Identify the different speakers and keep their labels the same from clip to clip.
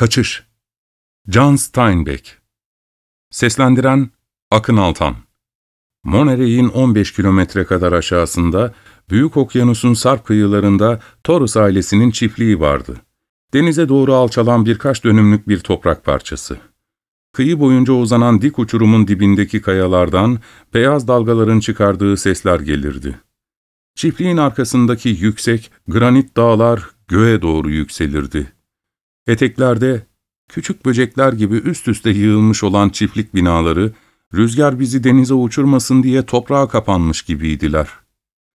Speaker 1: Kaçış John Steinbeck Seslendiren Akın Altan Monterey'in 15 kilometre kadar aşağısında, Büyük Okyanus'un sarp kıyılarında Torres ailesinin çiftliği vardı. Denize doğru alçalan birkaç dönümlük bir toprak parçası. Kıyı boyunca uzanan dik uçurumun dibindeki kayalardan beyaz dalgaların çıkardığı sesler gelirdi. Çiftliğin arkasındaki yüksek, granit dağlar göğe doğru yükselirdi. Eteklerde küçük böcekler gibi üst üste yığılmış olan çiftlik binaları, rüzgar bizi denize uçurmasın diye toprağa kapanmış gibiydiler.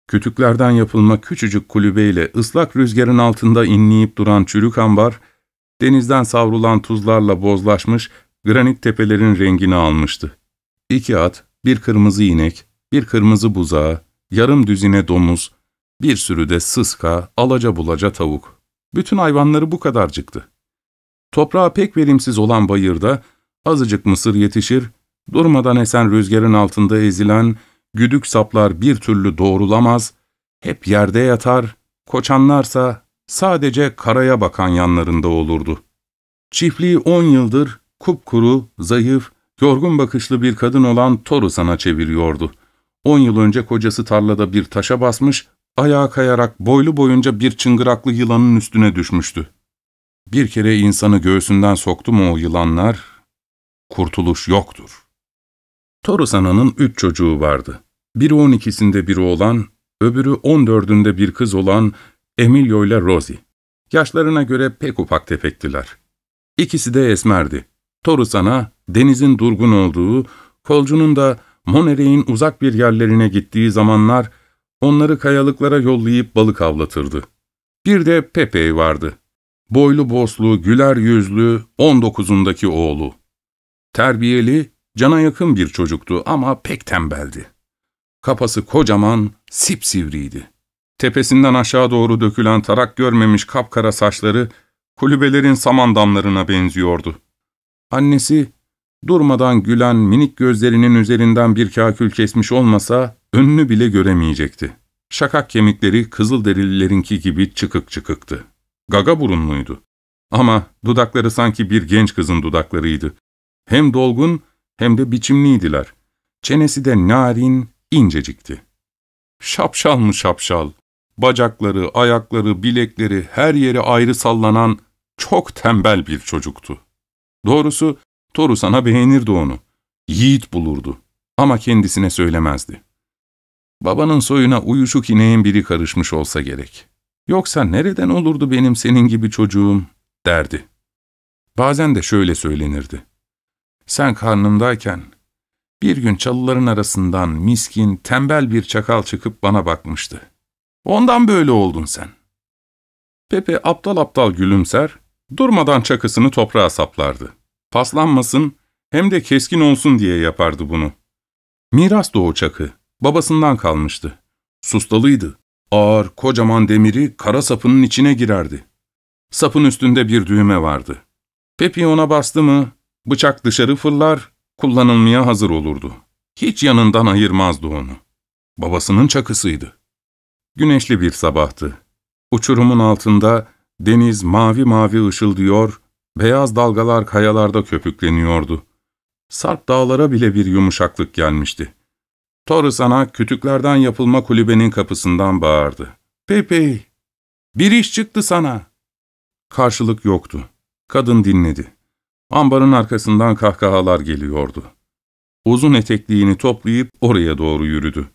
Speaker 1: Kütüklerden yapılma küçücük kulübeyle ıslak rüzgarın altında inleyip duran çürük ambar, denizden savrulan tuzlarla bozlaşmış granit tepelerin rengini almıştı. İki at, bir kırmızı inek, bir kırmızı buzağı, yarım düzine domuz, bir sürü de sıska, alaca bulaca tavuk. Bütün hayvanları bu kadarcıktı. Toprağı pek verimsiz olan bayırda azıcık mısır yetişir, durmadan esen rüzgarın altında ezilen güdük saplar bir türlü doğrulamaz, hep yerde yatar, koçanlarsa sadece karaya bakan yanlarında olurdu. Çiftliği on yıldır kupkuru, zayıf, yorgun bakışlı bir kadın olan Torusan'a çeviriyordu. On yıl önce kocası tarlada bir taşa basmış, ayağa kayarak boylu boyunca bir çıngıraklı yılanın üstüne düşmüştü. Bir kere insanı göğsünden soktu mu o yılanlar, kurtuluş yoktur. Torus ananın üç çocuğu vardı. Biri on ikisinde bir oğlan, öbürü on dördünde bir kız olan Emilio ile Rosie. Yaşlarına göre pek ufak tefektiler. İkisi de esmerdi. Torus ana, denizin durgun olduğu, kolcunun da Monerey'in uzak bir yerlerine gittiği zamanlar onları kayalıklara yollayıp balık avlatırdı. Bir de Pepe vardı. Boylu boslu, güler yüzlü, on dokuzundaki oğlu. Terbiyeli, cana yakın bir çocuktu ama pek tembeldi. Kafası kocaman, sipsivriydi. Tepesinden aşağı doğru dökülen tarak görmemiş kapkara saçları, kulübelerin saman damlarına benziyordu. Annesi, durmadan gülen minik gözlerinin üzerinden bir kakül kesmiş olmasa, önünü bile göremeyecekti. Şakak kemikleri kızıl derililerinki gibi çıkık çıkıktı. Gaga burunluydu. Ama dudakları sanki bir genç kızın dudaklarıydı. Hem dolgun hem de biçimliydiler. Çenesi de narin, incecikti. Şapşal mı şapşal, bacakları, ayakları, bilekleri her yeri ayrı sallanan çok tembel bir çocuktu. Doğrusu Toru sana beğenirdi onu. Yiğit bulurdu ama kendisine söylemezdi. Babanın soyuna uyuşuk ineğin biri karışmış olsa gerek. Yoksa nereden olurdu benim senin gibi çocuğum, derdi. Bazen de şöyle söylenirdi. Sen karnımdayken, bir gün çalıların arasından miskin, tembel bir çakal çıkıp bana bakmıştı. Ondan böyle oldun sen. Pepe aptal aptal gülümser, durmadan çakısını toprağa saplardı. Paslanmasın, hem de keskin olsun diye yapardı bunu. Miras da o çakı, babasından kalmıştı. Sustalıydı. Ağır, kocaman demiri kara sapının içine girerdi. Sapın üstünde bir düğme vardı. Pepi ona bastı mı, bıçak dışarı fırlar, kullanılmaya hazır olurdu. Hiç yanından ayırmazdı onu. Babasının çakısıydı. Güneşli bir sabahtı. Uçurumun altında deniz mavi mavi ışıldıyor, beyaz dalgalar kayalarda köpükleniyordu. Sarp dağlara bile bir yumuşaklık gelmişti. Torres ana kütüklerden yapılma kulübenin kapısından bağırdı. ''Pepe, bir iş çıktı sana.'' Karşılık yoktu. Kadın dinledi. Ambarın arkasından kahkahalar geliyordu. Uzun etekliğini toplayıp oraya doğru yürüdü.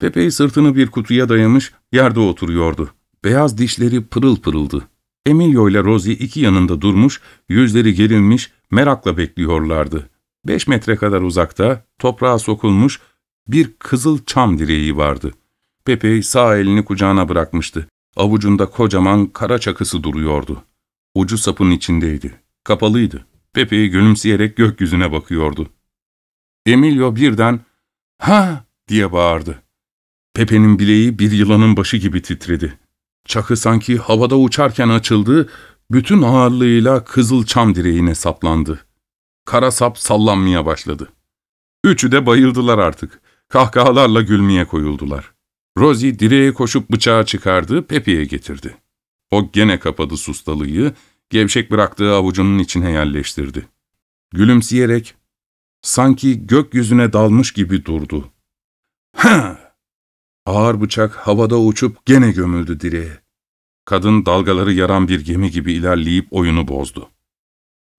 Speaker 1: Pepe sırtını bir kutuya dayamış yerde oturuyordu. Beyaz dişleri pırıl pırıldı. Emilio ile Rosie iki yanında durmuş, yüzleri gerilmiş, merakla bekliyorlardı. Beş metre kadar uzakta, toprağa sokulmuş, bir kızıl çam direği vardı. Pepe sağ elini kucağına bırakmıştı. Avucunda kocaman kara çakısı duruyordu. Ucu sapın içindeydi. Kapalıydı. Pepe'yi gülümseyerek gökyüzüne bakıyordu. Emilio birden ''Ha!'' diye bağırdı. Pepe'nin bileği bir yılanın başı gibi titredi. Çakı sanki havada uçarken açıldı, bütün ağırlığıyla kızıl çam direğine saplandı. Kara sap sallanmaya başladı. Üçü de bayıldılar artık. Kahkahalarla gülmeye koyuldular. Rosie direğe koşup bıçağı çıkardı, Pepe'ye getirdi. O gene kapadı sustalıyı, Gevşek bıraktığı avucunun içine yerleştirdi. Gülümseyerek, sanki gökyüzüne dalmış gibi durdu. Ha! Ağır bıçak havada uçup gene gömüldü direğe. Kadın dalgaları yaran bir gemi gibi ilerleyip oyunu bozdu.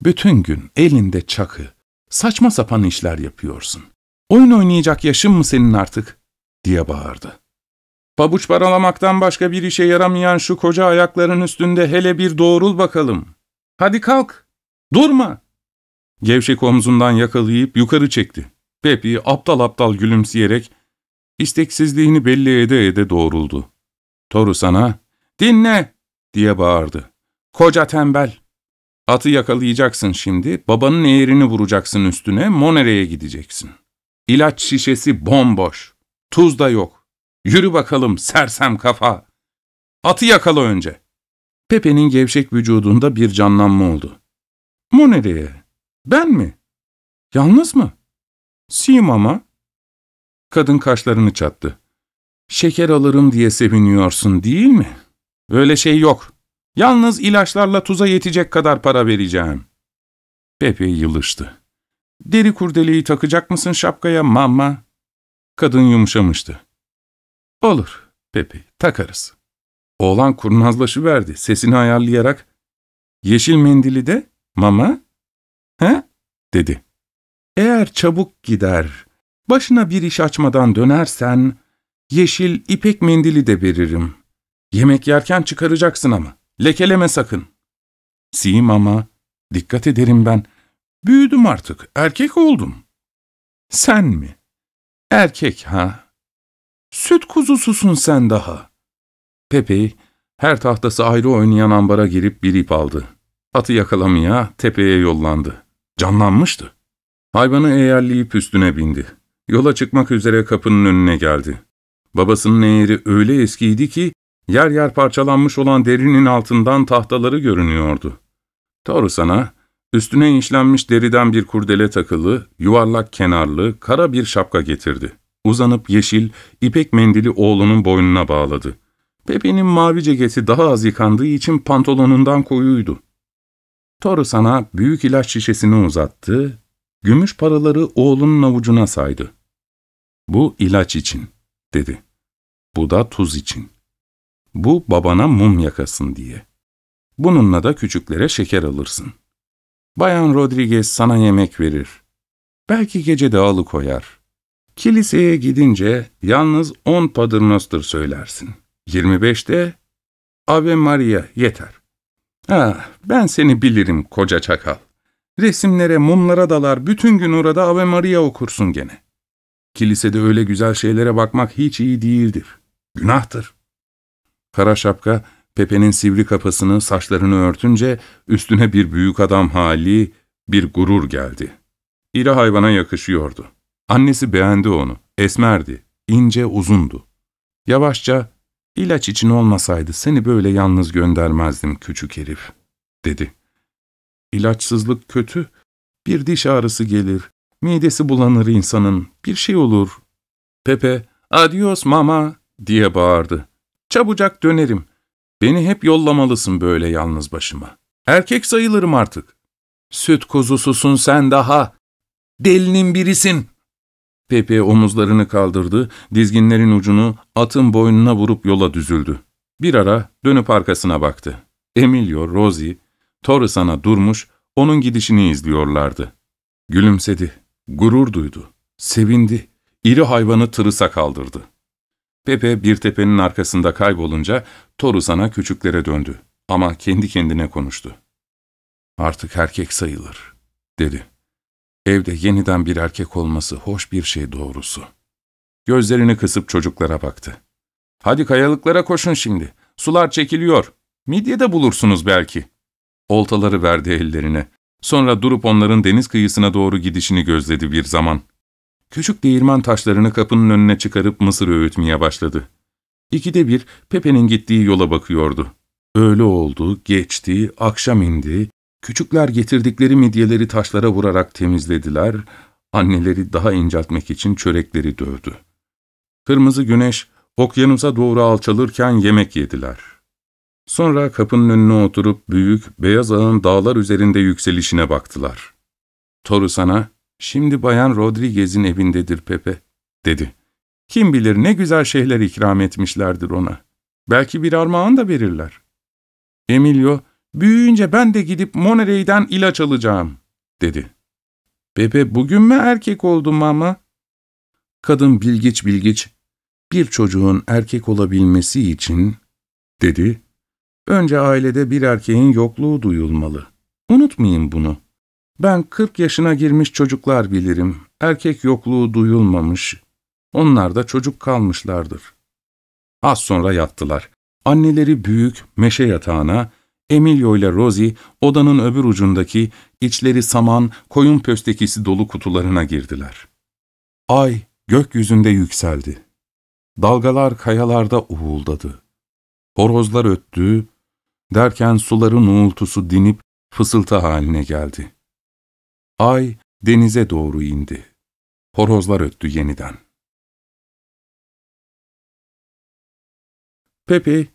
Speaker 1: Bütün gün elinde çakı, saçma sapan işler yapıyorsun. Oyun oynayacak yaşın mı senin artık? diye bağırdı. Pabuç paralamaktan başka bir işe yaramayan şu koca ayakların üstünde hele bir doğrul bakalım. Hadi kalk, durma. Gevşek omzundan yakalayıp yukarı çekti. Pepi aptal aptal gülümseyerek isteksizliğini belli ede ede doğruldu. Toru sana, dinle diye bağırdı. Koca tembel. Atı yakalayacaksın şimdi, babanın eğerini vuracaksın üstüne, Monere'ye gideceksin. İlaç şişesi bomboş, tuz da yok. Yürü bakalım sersem kafa. Atı yakala önce. Pepe'nin gevşek vücudunda bir canlanma oldu. Monere'ye, ben mi? Yalnız mı? Sim ama. Kadın kaşlarını çattı. Şeker alırım diye seviniyorsun değil mi? Öyle şey yok. Yalnız ilaçlarla tuza yetecek kadar para vereceğim. Pepe yılıştı. Deri kurdeleyi takacak mısın şapkaya mama? Kadın yumuşamıştı. Olur Pepe, takarız. Oğlan kurnazlaşıverdi, sesini ayarlayarak. Yeşil mendili de, mama? He? dedi. Eğer çabuk gider, başına bir iş açmadan dönersen, yeşil ipek mendili de veririm. Yemek yerken çıkaracaksın ama, lekeleme sakın. Sim ama, dikkat ederim ben, büyüdüm artık, erkek oldum. Sen mi? Erkek ha? Süt kuzususun sen daha. Pepe, her tahtası ayrı oynayan ambara girip bir ip aldı. Atı yakalamaya tepeye yollandı. Canlanmıştı. Hayvanı eğerleyip üstüne bindi. Yola çıkmak üzere kapının önüne geldi. Babasının eğeri öyle eskiydi ki, yer yer parçalanmış olan derinin altından tahtaları görünüyordu. Doğru sana, üstüne işlenmiş deriden bir kurdele takılı, yuvarlak kenarlı, kara bir şapka getirdi. Uzanıp yeşil, ipek mendili oğlunun boynuna bağladı. Pepe'nin mavi ceketi daha az yıkandığı için pantolonundan koyuydu. Toru sana büyük ilaç şişesini uzattı, gümüş paraları oğlunun avucuna saydı. Bu ilaç için, dedi. Bu da tuz için. Bu babana mum yakasın diye. Bununla da küçüklere şeker alırsın. Bayan Rodriguez sana yemek verir. Belki gece de alıkoyar. Kiliseye gidince yalnız on paternoster söylersin. Yirmi beşte Ave Maria yeter. Ha, ben seni bilirim koca çakal. Resimlere, mumlara dalar, bütün gün orada Ave Maria okursun gene. Kilisede öyle güzel şeylere bakmak hiç iyi değildir. Günahtır. Kara şapka, Pepe'nin sivri kafasını, saçlarını örtünce üstüne bir büyük adam hali, bir gurur geldi. İri hayvana yakışıyordu. Annesi beğendi onu. Esmerdi, ince, uzundu. Yavaşça, ilaç için olmasaydı seni böyle yalnız göndermezdim küçük herif, dedi. İlaçsızlık kötü, bir diş ağrısı gelir, midesi bulanır insanın, bir şey olur. Pepe, adios mama, diye bağırdı. Çabucak dönerim. Beni hep yollamalısın böyle yalnız başıma. Erkek sayılırım artık. Süt kuzususun sen daha. Delinin birisin. Pepe omuzlarını kaldırdı, dizginlerin ucunu atın boynuna vurup yola düzüldü. Bir ara dönüp arkasına baktı. Emilio, Rosie, Torresana durmuş, onun gidişini izliyorlardı. Gülümsedi, gurur duydu, sevindi, iri hayvanı tırısa kaldırdı. Pepe bir tepenin arkasında kaybolunca Torresana küçüklere döndü ama kendi kendine konuştu. Artık erkek sayılır, dedi. Evde yeniden bir erkek olması hoş bir şey doğrusu. Gözlerini kısıp çocuklara baktı. Hadi kayalıklara koşun şimdi. Sular çekiliyor. Midye de bulursunuz belki. Oltaları verdi ellerine. Sonra durup onların deniz kıyısına doğru gidişini gözledi bir zaman. Küçük değirmen taşlarını kapının önüne çıkarıp mısır öğütmeye başladı. İkide bir Pepe'nin gittiği yola bakıyordu. Öğle oldu, geçti, akşam indi, Küçükler getirdikleri midyeleri taşlara vurarak temizlediler, anneleri daha inceltmek için çörekleri dövdü. Kırmızı güneş okyanusa doğru alçalırken yemek yediler. Sonra kapının önüne oturup büyük, beyaz ağın dağlar üzerinde yükselişine baktılar. Toru sana, şimdi Bayan Rodriguez'in evindedir Pepe, dedi. Kim bilir ne güzel şeyler ikram etmişlerdir ona. Belki bir armağan da verirler. Emilio, büyüyünce ben de gidip Monterey'den ilaç alacağım, dedi. Pepe bugün mü erkek oldum ama? Kadın bilgiç bilgiç, bir çocuğun erkek olabilmesi için, dedi, önce ailede bir erkeğin yokluğu duyulmalı. Unutmayın bunu. Ben 40 yaşına girmiş çocuklar bilirim. Erkek yokluğu duyulmamış. Onlar da çocuk kalmışlardır. Az sonra yattılar. Anneleri büyük meşe yatağına, Emilio ile Rosie odanın öbür ucundaki içleri saman, koyun pöstekisi dolu kutularına girdiler. Ay gökyüzünde yükseldi. Dalgalar kayalarda uğuldadı. Horozlar öttü, derken suların uğultusu dinip fısıltı haline geldi. Ay denize doğru indi. Horozlar öttü yeniden. Pepe,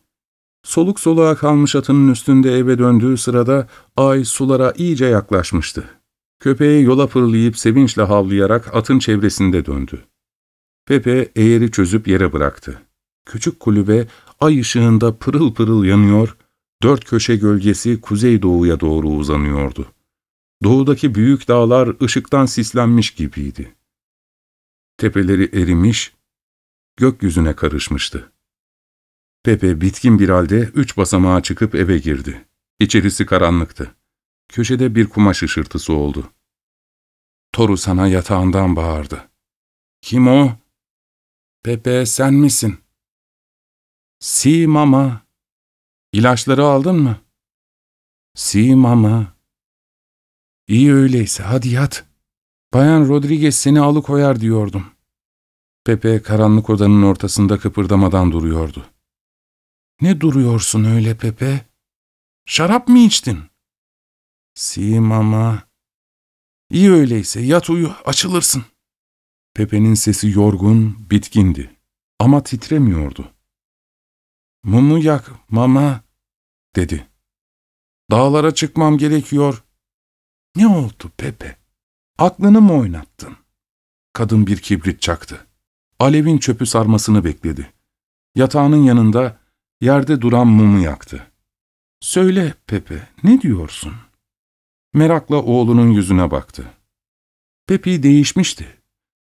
Speaker 1: soluk soluğa kalmış atının üstünde eve döndüğü sırada ay sulara iyice yaklaşmıştı. Köpeği yola fırlayıp sevinçle havlayarak atın çevresinde döndü. Pepe eğeri çözüp yere bıraktı. Küçük kulübe ay ışığında pırıl pırıl yanıyor, dört köşe gölgesi kuzeydoğuya doğru uzanıyordu. Doğudaki büyük dağlar ışıktan sislenmiş gibiydi. Tepeleri erimiş, gökyüzüne karışmıştı. Pepe bitkin bir halde üç basamağa çıkıp eve girdi. İçerisi karanlıktı. Köşede bir kumaş ışırtısı oldu. Toru sana yatağından bağırdı. ''Kim o?'' ''Pepe sen misin?'' ''Si mama.'' ''İlaçları aldın mı?'' ''Si mama.'' ''İyi öyleyse hadi yat. Bayan Rodriguez seni alıkoyar diyordum.'' Pepe karanlık odanın ortasında kıpırdamadan duruyordu. ''Ne duruyorsun öyle Pepe? Şarap mı içtin?'' ''Si mama.'' ''İyi öyleyse yat uyu açılırsın.'' Pepe'nin sesi yorgun, bitkindi ama titremiyordu. ''Mumu yak mama.'' dedi. ''Dağlara çıkmam gerekiyor.'' ''Ne oldu Pepe? Aklını mı oynattın?'' Kadın bir kibrit çaktı. Alevin çöpü sarmasını bekledi. Yatağının yanında yerde duran mumu yaktı. ''Söyle Pepe, ne diyorsun?'' Merakla oğlunun yüzüne baktı. Pepi değişmişti.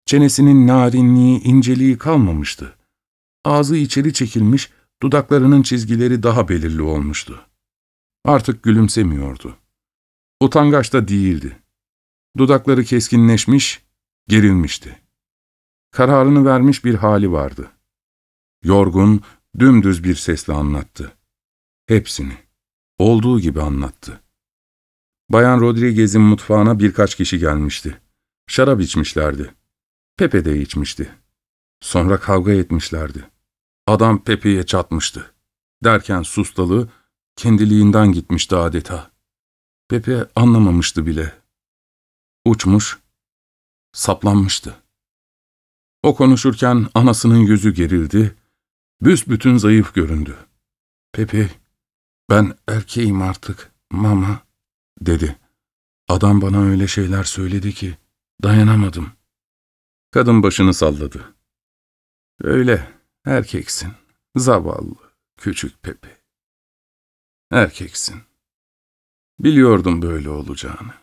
Speaker 1: Çenesinin narinliği, inceliği kalmamıştı. Ağzı içeri çekilmiş, dudaklarının çizgileri daha belirli olmuştu. Artık gülümsemiyordu. Utangaç da değildi. Dudakları keskinleşmiş, gerilmişti. Kararını vermiş bir hali vardı. Yorgun, dümdüz bir sesle anlattı. Hepsini. Olduğu gibi anlattı. Bayan Rodriguez'in mutfağına birkaç kişi gelmişti. Şarap içmişlerdi. Pepe de içmişti. Sonra kavga etmişlerdi. Adam Pepe'ye çatmıştı. Derken sustalı, kendiliğinden gitmişti adeta. Pepe anlamamıştı bile. Uçmuş, saplanmıştı. O konuşurken anasının yüzü gerildi, büsbütün zayıf göründü. Pepe, ben erkeğim artık, mama, dedi. Adam bana öyle şeyler söyledi ki, dayanamadım. Kadın başını salladı. Öyle, erkeksin, zavallı, küçük Pepe. Erkeksin. Biliyordum böyle olacağını.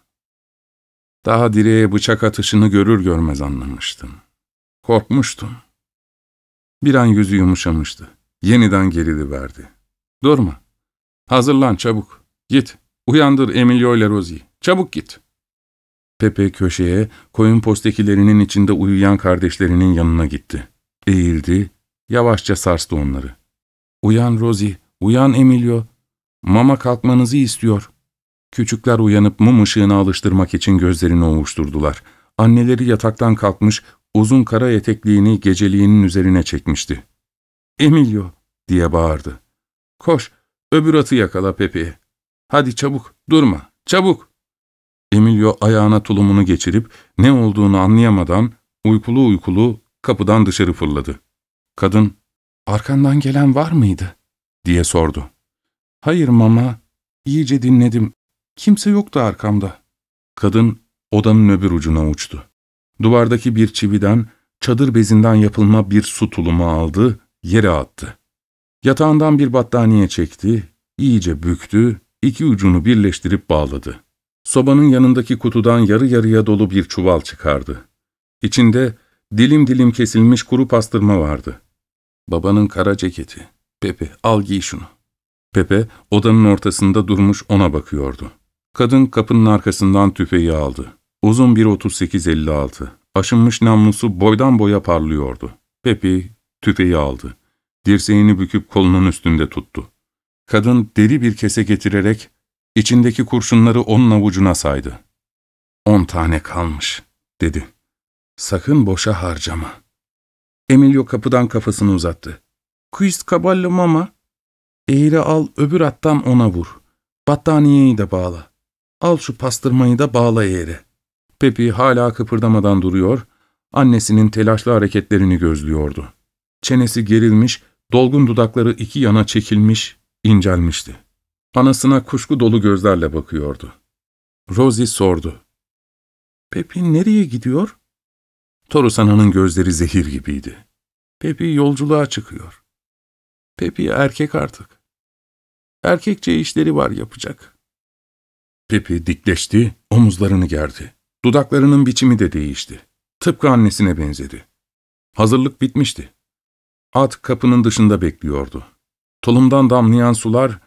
Speaker 1: Daha direğe bıçak atışını görür görmez anlamıştım. Korkmuştum. Bir an yüzü yumuşamıştı. Yeniden gerili verdi. Durma. Hazırlan çabuk. Git. Uyandır Emilio ile Rosie. Çabuk git. Pepe köşeye, koyun postekilerinin içinde uyuyan kardeşlerinin yanına gitti. Eğildi, yavaşça sarstı onları. Uyan Rosie, uyan Emilio. Mama kalkmanızı istiyor. Küçükler uyanıp mum ışığına alıştırmak için gözlerini ovuşturdular. Anneleri yataktan kalkmış, uzun kara etekliğini geceliğinin üzerine çekmişti. ''Emilio!'' diye bağırdı. ''Koş, öbür atı yakala Pepe'ye. Hadi çabuk, durma, çabuk!'' Emilio ayağına tulumunu geçirip ne olduğunu anlayamadan uykulu uykulu kapıdan dışarı fırladı. Kadın, ''Arkandan gelen var mıydı?'' diye sordu. Hayır mama, iyice dinledim. Kimse yoktu arkamda. Kadın odanın öbür ucuna uçtu. Duvardaki bir çividen, çadır bezinden yapılma bir su tulumu aldı, yere attı. Yatağından bir battaniye çekti, iyice büktü, iki ucunu birleştirip bağladı. Sobanın yanındaki kutudan yarı yarıya dolu bir çuval çıkardı. İçinde dilim dilim kesilmiş kuru pastırma vardı. Babanın kara ceketi. Pepe al giy şunu. Pepe odanın ortasında durmuş ona bakıyordu. Kadın kapının arkasından tüfeği aldı. Uzun bir 38-56. Aşınmış namlusu boydan boya parlıyordu. Pepe tüfeği aldı. Dirseğini büküp kolunun üstünde tuttu. Kadın deri bir kese getirerek içindeki kurşunları onun avucuna saydı. On tane kalmış, dedi. Sakın boşa harcama. Emilio kapıdan kafasını uzattı. Quis caballo mama? Eğri al öbür attan ona vur. Battaniyeyi de bağla. Al şu pastırmayı da bağla eğri. Pepi hala kıpırdamadan duruyor, annesinin telaşlı hareketlerini gözlüyordu. Çenesi gerilmiş, dolgun dudakları iki yana çekilmiş, incelmişti. Anasına kuşku dolu gözlerle bakıyordu. Rosie sordu. Pepi nereye gidiyor? Torusana'nın gözleri zehir gibiydi. Pepi yolculuğa çıkıyor. Pepi erkek artık. Erkekçe işleri var yapacak. Pepi dikleşti, omuzlarını gerdi. Dudaklarının biçimi de değişti. Tıpkı annesine benzedi. Hazırlık bitmişti. At kapının dışında bekliyordu. Tulumdan damlayan sular,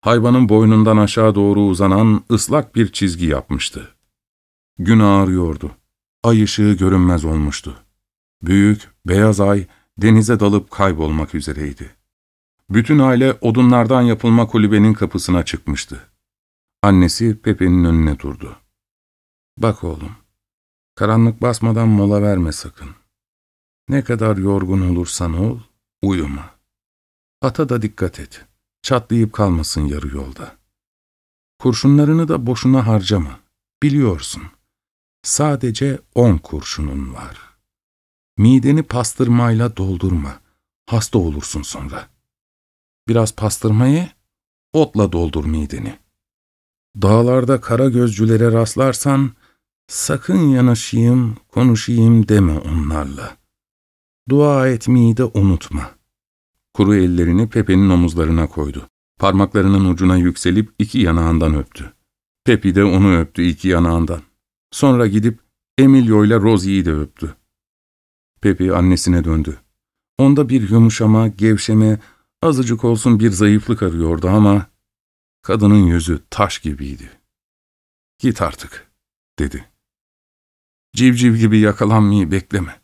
Speaker 1: hayvanın boynundan aşağı doğru uzanan ıslak bir çizgi yapmıştı. Gün ağrıyordu. Ay ışığı görünmez olmuştu. Büyük, beyaz ay denize dalıp kaybolmak üzereydi. Bütün aile odunlardan yapılma kulübenin kapısına çıkmıştı. Annesi Pepe'nin önüne durdu. ''Bak oğlum, karanlık basmadan mola verme sakın. Ne kadar yorgun olursan ol, uyuma. Ata da dikkat et, çatlayıp kalmasın yarı yolda. Kurşunlarını da boşuna harcama, biliyorsun. Sadece on kurşunun var. Mideni pastırmayla doldurma, hasta olursun sonra. Biraz pastırmayı, otla doldur mideni.'' Dağlarda kara gözcülere rastlarsan, sakın yanaşayım, konuşayım deme onlarla. Dua etmeyi de unutma. Kuru ellerini Pepe'nin omuzlarına koydu. Parmaklarının ucuna yükselip iki yanağından öptü. Pepi de onu öptü iki yanağından. Sonra gidip Emilio ile Rosie'yi de öptü. Pepi annesine döndü. Onda bir yumuşama, gevşeme, azıcık olsun bir zayıflık arıyordu ama Kadının yüzü taş gibiydi. Git artık, dedi. Civciv gibi yakalanmayı bekleme.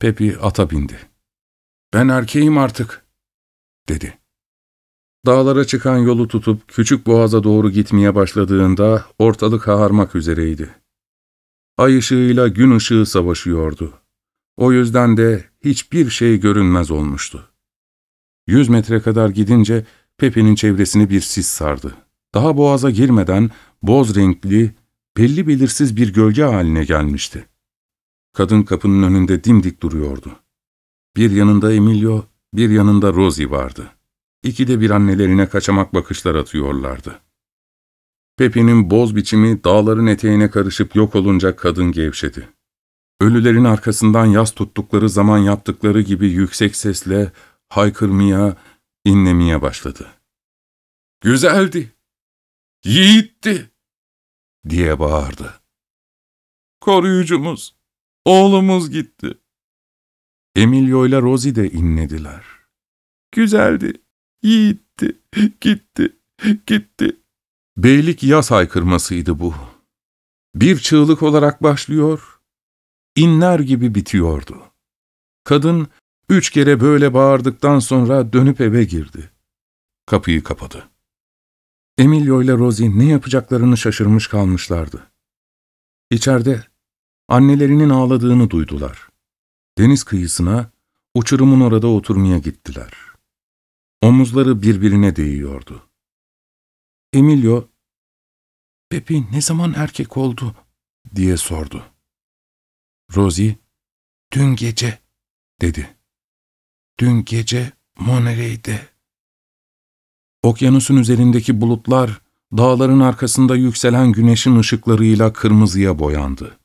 Speaker 1: Pepi ata bindi. Ben erkeğim artık, dedi. Dağlara çıkan yolu tutup küçük boğaza doğru gitmeye başladığında ortalık ağarmak üzereydi. Ay ışığıyla gün ışığı savaşıyordu. O yüzden de hiçbir şey görünmez olmuştu. Yüz metre kadar gidince Pepe'nin çevresini bir sis sardı. Daha boğaza girmeden boz renkli, belli belirsiz bir gölge haline gelmişti. Kadın kapının önünde dimdik duruyordu. Bir yanında Emilio, bir yanında Rosie vardı. İki de bir annelerine kaçamak bakışlar atıyorlardı. Pepe'nin boz biçimi dağların eteğine karışıp yok olunca kadın gevşedi. Ölülerin arkasından yas tuttukları zaman yaptıkları gibi yüksek sesle haykırmaya, inlemeye başladı. ''Güzeldi, yiğitti!'' diye bağırdı. ''Koruyucumuz, oğlumuz gitti.'' Emilio ile Rosie de inlediler. ''Güzeldi, yiğitti, gitti, gitti.'' Beylik yaz haykırmasıydı bu. Bir çığlık olarak başlıyor, inler gibi bitiyordu. Kadın Üç kere böyle bağırdıktan sonra dönüp eve girdi. Kapıyı kapadı. Emilio ile Rosie ne yapacaklarını şaşırmış kalmışlardı. İçeride annelerinin ağladığını duydular. Deniz kıyısına, uçurumun orada oturmaya gittiler. Omuzları birbirine değiyordu. Emilio, ''Pepi ne zaman erkek oldu?'' diye sordu. Rosie, ''Dün gece'' dedi. Dün gece Monterey'de Okyanusun üzerindeki bulutlar, dağların arkasında yükselen güneşin ışıklarıyla kırmızıya boyandı.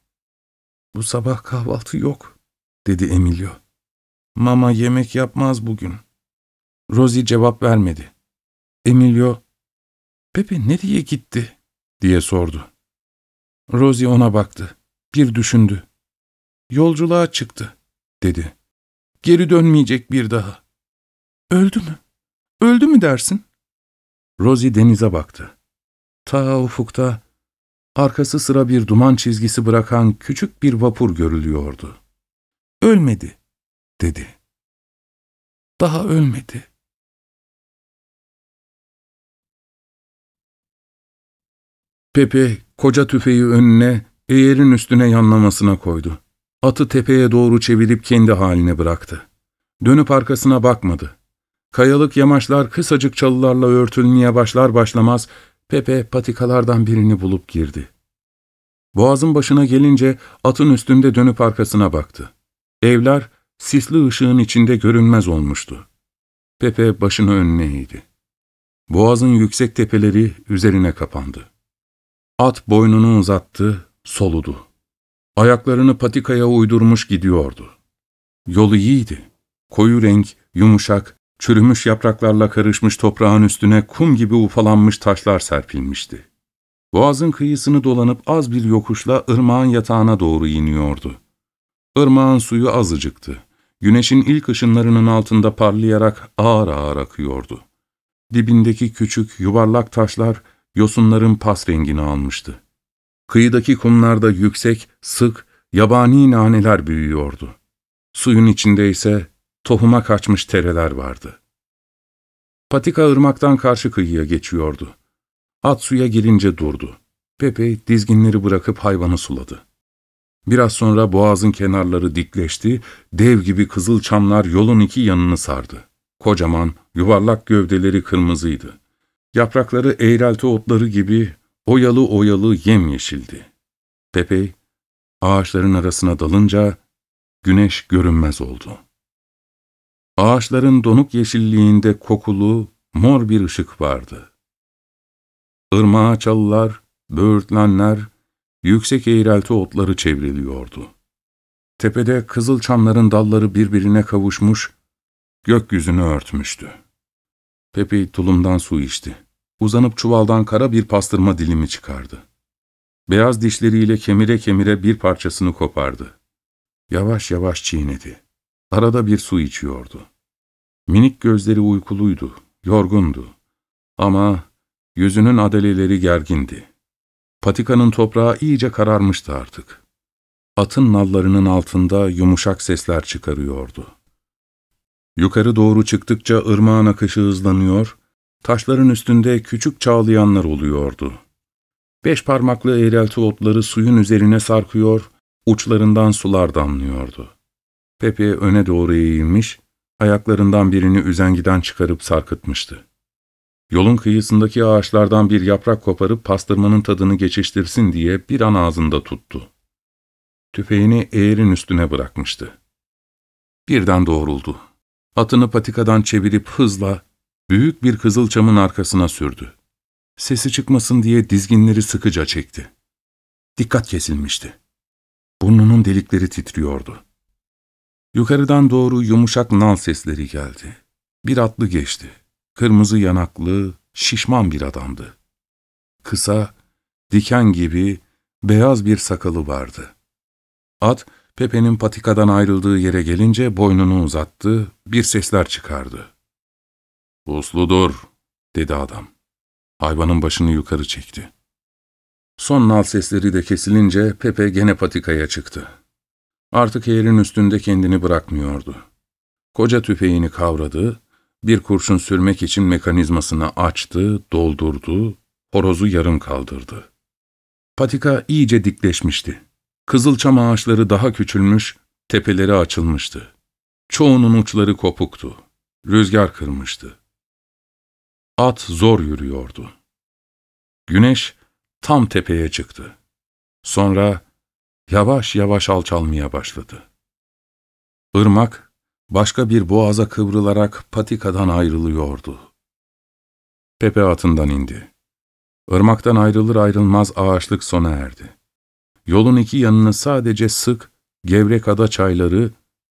Speaker 1: ''Bu sabah kahvaltı yok.'' dedi Emilio. ''Mama yemek yapmaz bugün.'' Rosie cevap vermedi. Emilio, ''Pepe ne diye gitti?'' diye sordu. Rosie ona baktı. Bir düşündü. ''Yolculuğa çıktı.'' dedi. ''Geri dönmeyecek bir daha.'' ''Öldü mü? Öldü mü dersin?'' Rosie denize baktı. Ta ufukta, arkası sıra bir duman çizgisi bırakan küçük bir vapur görülüyordu. ''Ölmedi.'' dedi. ''Daha ölmedi.'' Pepe, koca tüfeği önüne, eğerin üstüne yanlamasına koydu. Atı tepeye doğru çevirip kendi haline bıraktı. Dönüp arkasına bakmadı. Kayalık yamaçlar kısacık çalılarla örtülmeye başlar başlamaz Pepe patikalardan birini bulup girdi. Boğazın başına gelince atın üstünde dönüp arkasına baktı. Evler sisli ışığın içinde görünmez olmuştu. Pepe başını önüne eğdi. Boğazın yüksek tepeleri üzerine kapandı. At boynunu uzattı, soludu. Ayaklarını patikaya uydurmuş gidiyordu. Yolu iyiydi. Koyu renk, yumuşak, çürümüş yapraklarla karışmış toprağın üstüne kum gibi ufalanmış taşlar serpilmişti. Boğazın kıyısını dolanıp az bir yokuşla ırmağın yatağına doğru iniyordu. Irmağın suyu azıcıktı. Güneşin ilk ışınlarının altında parlayarak ağır ağır akıyordu. Dibindeki küçük, yuvarlak taşlar yosunların pas rengini almıştı. Kıyıdaki kumlarda yüksek, sık, yabani naneler büyüyordu. Suyun içinde ise tohuma kaçmış tereler vardı. Patika ırmaktan karşı kıyıya geçiyordu. At suya girince durdu. Pepe dizginleri bırakıp hayvanı suladı. Biraz sonra boğazın kenarları dikleşti, dev gibi kızıl çamlar yolun iki yanını sardı. Kocaman, yuvarlak gövdeleri kırmızıydı. Yaprakları eğrelti otları gibi oyalı oyalı yemyeşildi. Pepe, ağaçların arasına dalınca güneş görünmez oldu. Ağaçların donuk yeşilliğinde kokulu, mor bir ışık vardı. Irmağa çalılar, böğürtlenler, yüksek eğrelti otları çevriliyordu. Tepede kızıl çamların dalları birbirine kavuşmuş, gökyüzünü örtmüştü. Pepe tulumdan su içti. Uzanıp çuvaldan kara bir pastırma dilimi çıkardı. Beyaz dişleriyle kemire kemire bir parçasını kopardı. Yavaş yavaş çiğnedi. Arada bir su içiyordu. Minik gözleri uykuluydu, yorgundu. Ama yüzünün adaleleri gergindi. Patikanın toprağı iyice kararmıştı artık. Atın nallarının altında yumuşak sesler çıkarıyordu. Yukarı doğru çıktıkça ırmağın akışı hızlanıyor, taşların üstünde küçük çağlayanlar oluyordu. Beş parmaklı eğrelti otları suyun üzerine sarkıyor, uçlarından sular damlıyordu. Pepe öne doğru eğilmiş, ayaklarından birini üzengiden çıkarıp sarkıtmıştı. Yolun kıyısındaki ağaçlardan bir yaprak koparıp pastırmanın tadını geçiştirsin diye bir an ağzında tuttu. Tüfeğini eğerin üstüne bırakmıştı. Birden doğruldu. Atını patikadan çevirip hızla, büyük bir kızılçamın arkasına sürdü. Sesi çıkmasın diye dizginleri sıkıca çekti. Dikkat kesilmişti. Burnunun delikleri titriyordu. Yukarıdan doğru yumuşak nal sesleri geldi. Bir atlı geçti. Kırmızı yanaklı, şişman bir adamdı. Kısa, diken gibi beyaz bir sakalı vardı. At, Pepe'nin patikadan ayrıldığı yere gelince boynunu uzattı, bir sesler çıkardı. ''Usludur'' dedi adam. Hayvanın başını yukarı çekti. Son nal sesleri de kesilince Pepe gene patikaya çıktı. Artık yerin üstünde kendini bırakmıyordu. Koca tüfeğini kavradı, bir kurşun sürmek için mekanizmasını açtı, doldurdu, horozu yarım kaldırdı. Patika iyice dikleşmişti. Kızılçam ağaçları daha küçülmüş, tepeleri açılmıştı. Çoğunun uçları kopuktu. Rüzgar kırmıştı. At zor yürüyordu. Güneş tam tepeye çıktı. Sonra yavaş yavaş alçalmaya başladı. Irmak, başka bir boğaza kıvrılarak patikadan ayrılıyordu. Pepe atından indi. Irmaktan ayrılır ayrılmaz ağaçlık sona erdi. Yolun iki yanını sadece sık, gevrek ada çayları,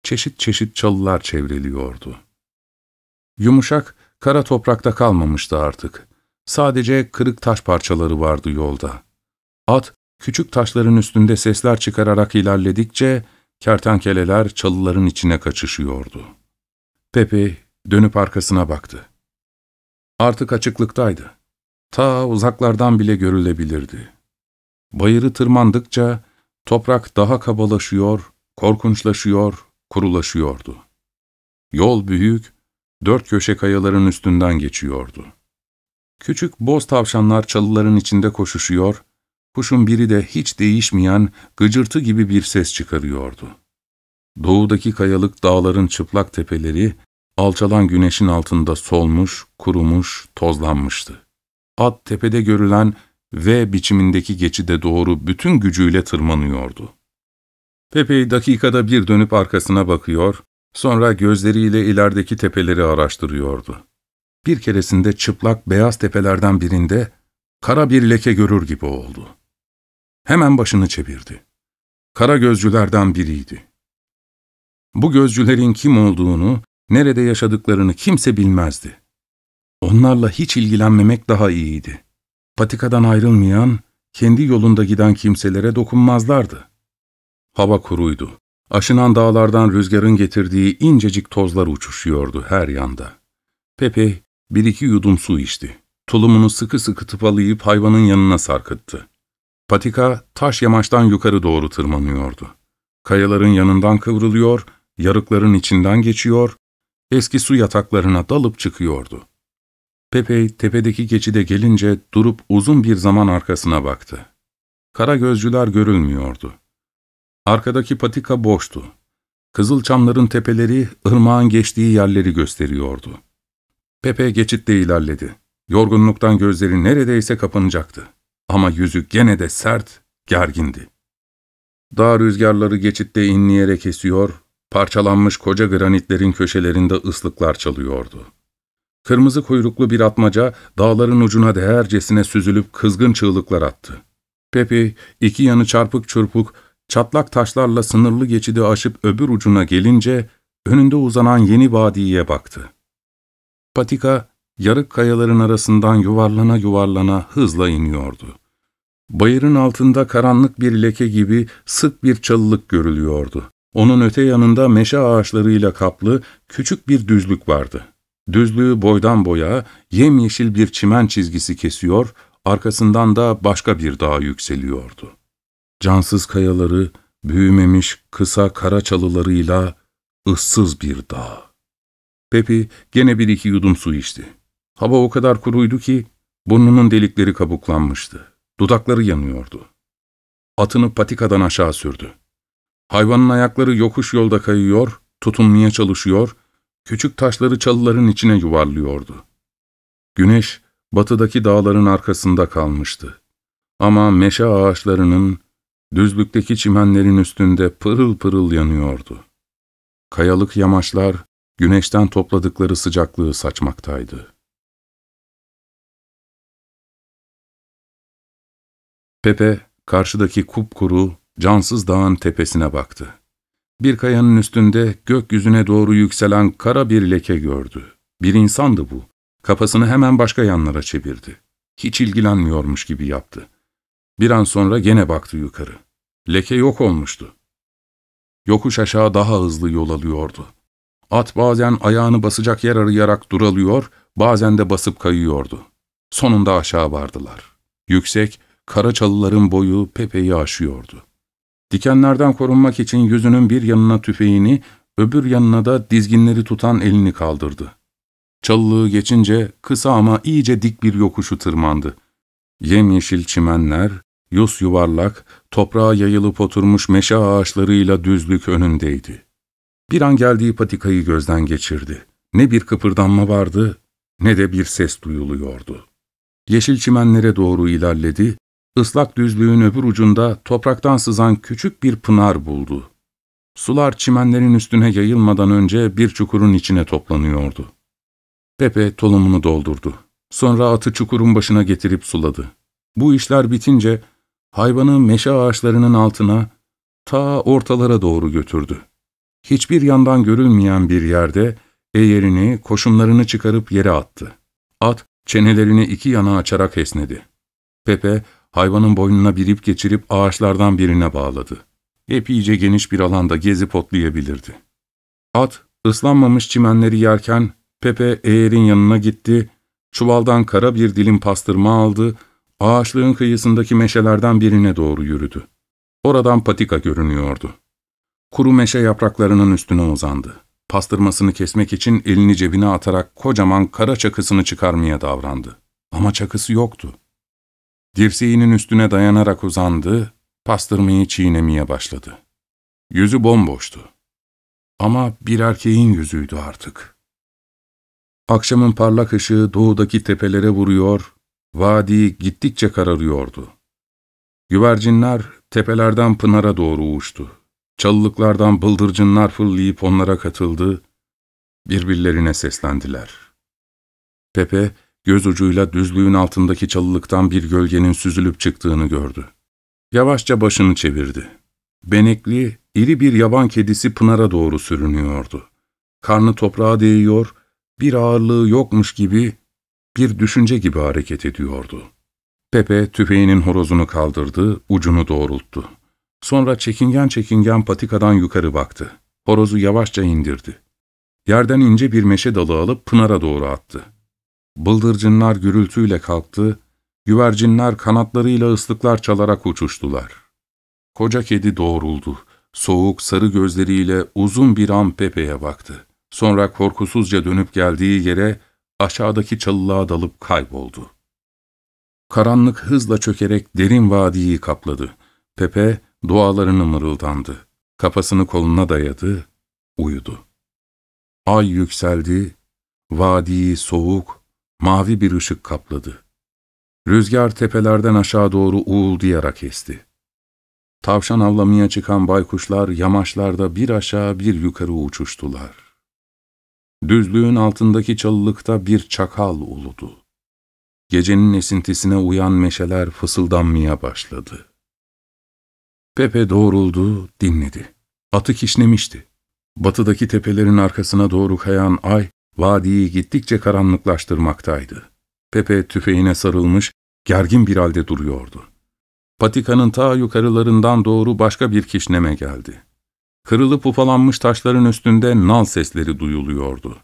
Speaker 1: çeşit çeşit çalılar çevreliyordu. Yumuşak, kara toprakta kalmamıştı artık. Sadece kırık taş parçaları vardı yolda. At, küçük taşların üstünde sesler çıkararak ilerledikçe, kertenkeleler çalıların içine kaçışıyordu. Pepe dönüp arkasına baktı. Artık açıklıktaydı. Ta uzaklardan bile görülebilirdi. Bayırı tırmandıkça toprak daha kabalaşıyor, korkunçlaşıyor, kurulaşıyordu. Yol büyük, dört köşe kayaların üstünden geçiyordu. Küçük boz tavşanlar çalıların içinde koşuşuyor, kuşun biri de hiç değişmeyen gıcırtı gibi bir ses çıkarıyordu. Doğudaki kayalık dağların çıplak tepeleri, alçalan güneşin altında solmuş, kurumuş, tozlanmıştı. At tepede görülen V biçimindeki geçide doğru bütün gücüyle tırmanıyordu. Pepe dakikada bir dönüp arkasına bakıyor, sonra gözleriyle ilerideki tepeleri araştırıyordu. Bir keresinde çıplak beyaz tepelerden birinde kara bir leke görür gibi oldu. Hemen başını çevirdi. Kara gözcülerden biriydi. Bu gözcülerin kim olduğunu, nerede yaşadıklarını kimse bilmezdi. Onlarla hiç ilgilenmemek daha iyiydi. Patikadan ayrılmayan, kendi yolunda giden kimselere dokunmazlardı. Hava kuruydu. Aşınan dağlardan rüzgarın getirdiği incecik tozlar uçuşuyordu her yanda. Pepe bir iki yudum su içti. Tulumunu sıkı sıkı tıpalayıp hayvanın yanına sarkıttı. Patika taş yamaçtan yukarı doğru tırmanıyordu. Kayaların yanından kıvrılıyor, yarıkların içinden geçiyor, eski su yataklarına dalıp çıkıyordu. Pepe tepedeki geçide gelince durup uzun bir zaman arkasına baktı. Kara gözcüler görülmüyordu. Arkadaki patika boştu. Kızılçamların tepeleri ırmağın geçtiği yerleri gösteriyordu. Pepe geçitte ilerledi. Yorgunluktan gözleri neredeyse kapanacaktı. Ama yüzü gene de sert, gergindi. Dağ rüzgarları geçitte inleyerek esiyor, parçalanmış koca granitlerin köşelerinde ıslıklar çalıyordu. Kırmızı kuyruklu bir atmaca dağların ucuna değercesine süzülüp kızgın çığlıklar attı. Pepe iki yanı çarpık çırpık, çatlak taşlarla sınırlı geçidi aşıp öbür ucuna gelince önünde uzanan yeni vadiye baktı. Patika, yarık kayaların arasından yuvarlana yuvarlana hızla iniyordu. Bayırın altında karanlık bir leke gibi sık bir çalılık görülüyordu. Onun öte yanında meşe ağaçlarıyla kaplı küçük bir düzlük vardı. Düzlüğü boydan boya yemyeşil bir çimen çizgisi kesiyor, arkasından da başka bir dağ yükseliyordu. Cansız kayaları, büyümemiş kısa kara çalılarıyla ıssız bir dağ. Pepi gene bir iki yudum su içti. Hava o kadar kuruydu ki burnunun delikleri kabuklanmıştı. Dudakları yanıyordu. Atını patikadan aşağı sürdü. Hayvanın ayakları yokuş yolda kayıyor, tutunmaya çalışıyor, küçük taşları çalıların içine yuvarlıyordu. Güneş, batıdaki dağların arkasında kalmıştı. Ama meşe ağaçlarının, düzlükteki çimenlerin üstünde pırıl pırıl yanıyordu. Kayalık yamaçlar, güneşten topladıkları sıcaklığı saçmaktaydı. Pepe, karşıdaki kupkuru, cansız dağın tepesine baktı. Bir kayanın üstünde gökyüzüne doğru yükselen kara bir leke gördü. Bir insandı bu. Kafasını hemen başka yanlara çevirdi. Hiç ilgilenmiyormuş gibi yaptı. Bir an sonra gene baktı yukarı. Leke yok olmuştu. Yokuş aşağı daha hızlı yol alıyordu. At bazen ayağını basacak yer arayarak duralıyor, bazen de basıp kayıyordu. Sonunda aşağı vardılar. Yüksek, kara çalıların boyu Pepe'yi aşıyordu. Dikenlerden korunmak için yüzünün bir yanına tüfeğini, öbür yanına da dizginleri tutan elini kaldırdı. Çalılığı geçince kısa ama iyice dik bir yokuşu tırmandı. Yemyeşil çimenler, yus yuvarlak, toprağa yayılıp oturmuş meşe ağaçlarıyla düzlük önündeydi. Bir an geldiği patikayı gözden geçirdi. Ne bir kıpırdanma vardı, ne de bir ses duyuluyordu. Yeşil çimenlere doğru ilerledi, Islak düzlüğün öbür ucunda topraktan sızan küçük bir pınar buldu. Sular çimenlerin üstüne yayılmadan önce bir çukurun içine toplanıyordu. Pepe tulumunu doldurdu. Sonra atı çukurun başına getirip suladı. Bu işler bitince hayvanı meşe ağaçlarının altına ta ortalara doğru götürdü. Hiçbir yandan görülmeyen bir yerde eğerini, koşumlarını çıkarıp yere attı. At çenelerini iki yana açarak esnedi. Pepe hayvanın boynuna bir ip geçirip ağaçlardan birine bağladı. Epeyce geniş bir alanda gezip otlayabilirdi. At ıslanmamış çimenleri yerken Pepe eğerin yanına gitti, çuvaldan kara bir dilim pastırma aldı, ağaçlığın kıyısındaki meşelerden birine doğru yürüdü. Oradan patika görünüyordu. Kuru meşe yapraklarının üstüne uzandı. Pastırmasını kesmek için elini cebine atarak kocaman kara çakısını çıkarmaya davrandı. Ama çakısı yoktu. Dirseğinin üstüne dayanarak uzandı, pastırmayı çiğnemeye başladı. Yüzü bomboştu. Ama bir erkeğin yüzüydü artık. Akşamın parlak ışığı doğudaki tepelere vuruyor, vadi gittikçe kararıyordu. Güvercinler tepelerden pınara doğru uçtu. Çalılıklardan bıldırcınlar fırlayıp onlara katıldı, birbirlerine seslendiler. Pepe, göz ucuyla düzlüğün altındaki çalılıktan bir gölgenin süzülüp çıktığını gördü. Yavaşça başını çevirdi. Benekli, iri bir yaban kedisi Pınar'a doğru sürünüyordu. Karnı toprağa değiyor, bir ağırlığı yokmuş gibi, bir düşünce gibi hareket ediyordu. Pepe tüfeğinin horozunu kaldırdı, ucunu doğrulttu. Sonra çekingen çekingen patikadan yukarı baktı. Horozu yavaşça indirdi. Yerden ince bir meşe dalı alıp Pınar'a doğru attı. Bıldırcınlar gürültüyle kalktı, güvercinler kanatlarıyla ıslıklar çalarak uçuştular. Koca kedi doğruldu. Soğuk, sarı gözleriyle uzun bir an Pepe'ye baktı. Sonra korkusuzca dönüp geldiği yere aşağıdaki çalılığa dalıp kayboldu. Karanlık hızla çökerek derin vadiyi kapladı. Pepe dualarını mırıldandı. Kafasını koluna dayadı, uyudu. Ay yükseldi, vadiyi soğuk, mavi bir ışık kapladı. Rüzgar tepelerden aşağı doğru uğuldayarak esti. Tavşan avlamaya çıkan baykuşlar yamaçlarda bir aşağı bir yukarı uçuştular. Düzlüğün altındaki çalılıkta bir çakal uludu. Gecenin esintisine uyan meşeler fısıldanmaya başladı. Pepe doğruldu, dinledi. Atı kişnemişti. Batıdaki tepelerin arkasına doğru kayan ay, vadiyi gittikçe karanlıklaştırmaktaydı. Pepe tüfeğine sarılmış, gergin bir halde duruyordu. Patikanın ta yukarılarından doğru başka bir kişneme geldi. Kırılıp ufalanmış taşların üstünde nal sesleri duyuluyordu.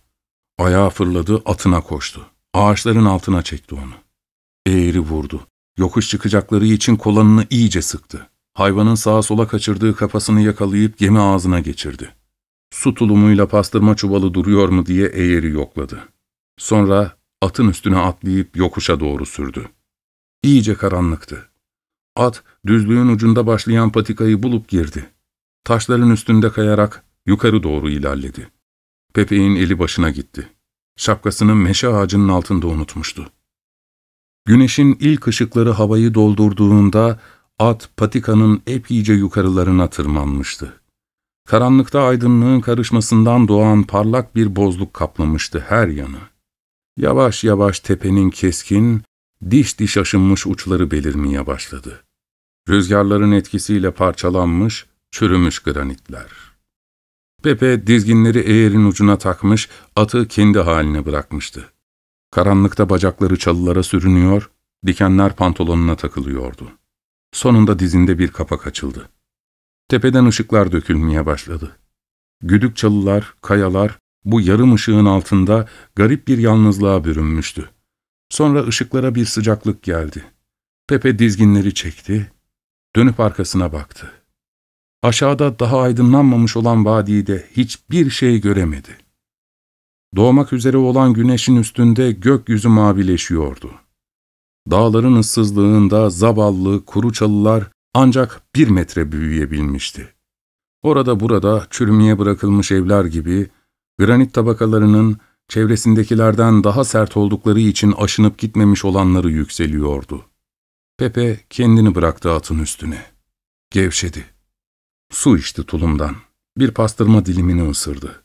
Speaker 1: Ayağa fırladı, atına koştu. Ağaçların altına çekti onu. Eğri vurdu. Yokuş çıkacakları için kolanını iyice sıktı. Hayvanın sağa sola kaçırdığı kafasını yakalayıp gemi ağzına geçirdi. Su tulumuyla pastırma çuvalı duruyor mu diye eğeri yokladı. Sonra atın üstüne atlayıp yokuşa doğru sürdü. İyice karanlıktı. At, düzlüğün ucunda başlayan patikayı bulup girdi. Taşların üstünde kayarak yukarı doğru ilerledi. Pepe'in eli başına gitti. Şapkasını meşe ağacının altında unutmuştu. Güneşin ilk ışıkları havayı doldurduğunda at patikanın epeyce yukarılarına tırmanmıştı. Karanlıkta aydınlığın karışmasından doğan parlak bir bozluk kaplamıştı her yanı. Yavaş yavaş tepenin keskin, diş diş aşınmış uçları belirmeye başladı. Rüzgarların etkisiyle parçalanmış, çürümüş granitler. Pepe dizginleri eğerin ucuna takmış, atı kendi haline bırakmıştı. Karanlıkta bacakları çalılara sürünüyor, dikenler pantolonuna takılıyordu. Sonunda dizinde bir kapak açıldı. Tepeden ışıklar dökülmeye başladı. Güdük çalılar, kayalar, bu yarım ışığın altında garip bir yalnızlığa bürünmüştü. Sonra ışıklara bir sıcaklık geldi. Pepe dizginleri çekti, dönüp arkasına baktı. Aşağıda daha aydınlanmamış olan vadide hiçbir şey göremedi. Doğmak üzere olan güneşin üstünde gökyüzü mavileşiyordu. Dağların ıssızlığında zavallı, kuru çalılar ancak bir metre büyüyebilmişti. Orada burada çürümeye bırakılmış evler gibi, granit tabakalarının çevresindekilerden daha sert oldukları için aşınıp gitmemiş olanları yükseliyordu. Pepe kendini bıraktı atın üstüne. Gevşedi. Su içti tulumdan. Bir pastırma dilimini ısırdı.